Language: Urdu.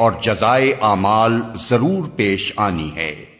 اور جزائے اعمال ضرور پیش آنی ہے۔